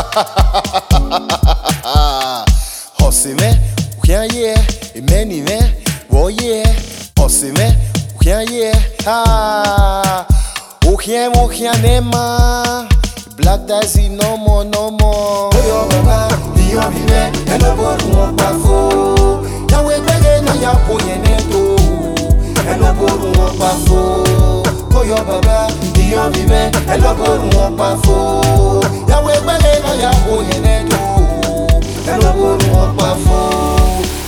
Hosime, ye, imeni et wo ye. Hosime, rien yé, ah. Rien mo rien nema. Black Daisy no more, no more. Oyo baba, biyo bime, eno boru mo bafo. Yawe gbege na ya po yene to. Eno boru mo bafo. Oyo baba, biyo bime, eno boru mo bafo. Yawe gbege lọ́yàwó yẹn lẹ́nu ẹ lọ́wọ́ ni fún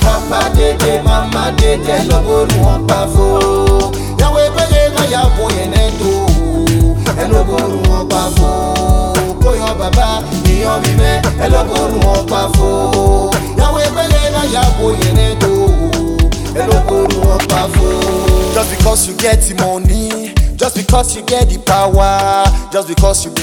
papa dédé mama dédé ẹ lọ́wọ́ ni fún yàwó ẹgbẹ́yẹ lọ́yàwó yẹn lẹ́nu ẹ lọ́wọ́ ni fún kóyọ bàbá níyàn mímẹ́ ẹ lọ́wọ́ ni fún yàwó ẹgbẹ́yẹ lọ́yàwó yẹn lẹ́nu ẹ lọ́wọ́ ni fún. just because you get the money just because you get the power just because you be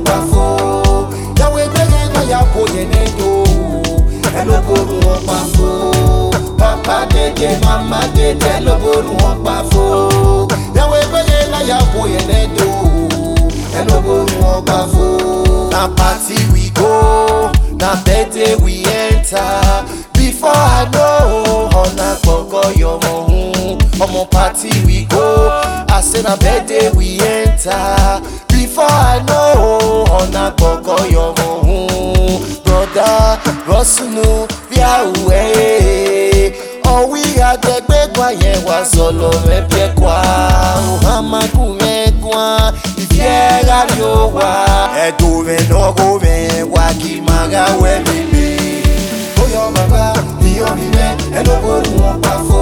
mpafo yawe tegeka yako yenendo eloboru mpafo papa dede mama dede eloboru mpafo yawe tegeka yako yenendo eloboru mpafo na party we go na birthday we enter before i know ọ̀nà gbọ̀ngàn yọmọ ọ̀hún ọmọ party we go àṣẹ na birthday we enter before I know ọ̀nà gbọ̀ngàn yọmọ òun broda rọ́sùnù bí àwẹ̀ ọ̀wí àgbẹ̀gbẹ̀gbà yẹn wá sọ̀lọ̀ rẹ̀ bẹ́kwà ọ̀hámàkù rẹ̀ gbọ́n ìfẹ́ rárí ó wà ẹ̀dùn rẹ̀ lọ́gọ́ rẹ̀ wá kí màrá wẹ̀ mímí. ó bàbá mi yọ mi mẹ́ ẹ ló gbóòórùn wọn pa fún.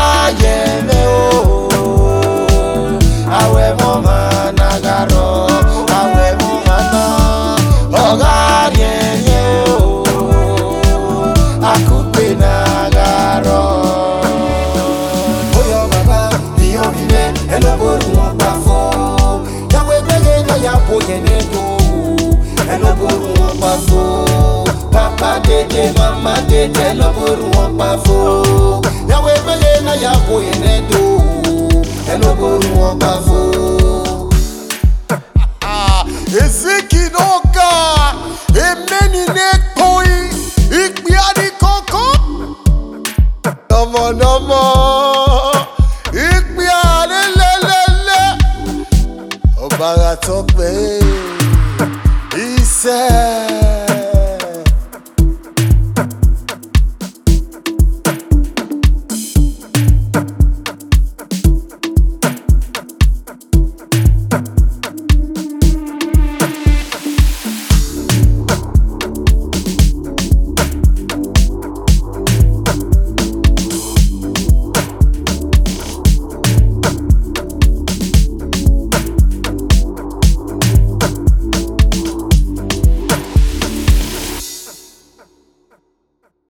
kóyẹ nínú ẹ lọ ború wọn pa fún. pápá dédé màmá dédé ẹ wọn pa fún.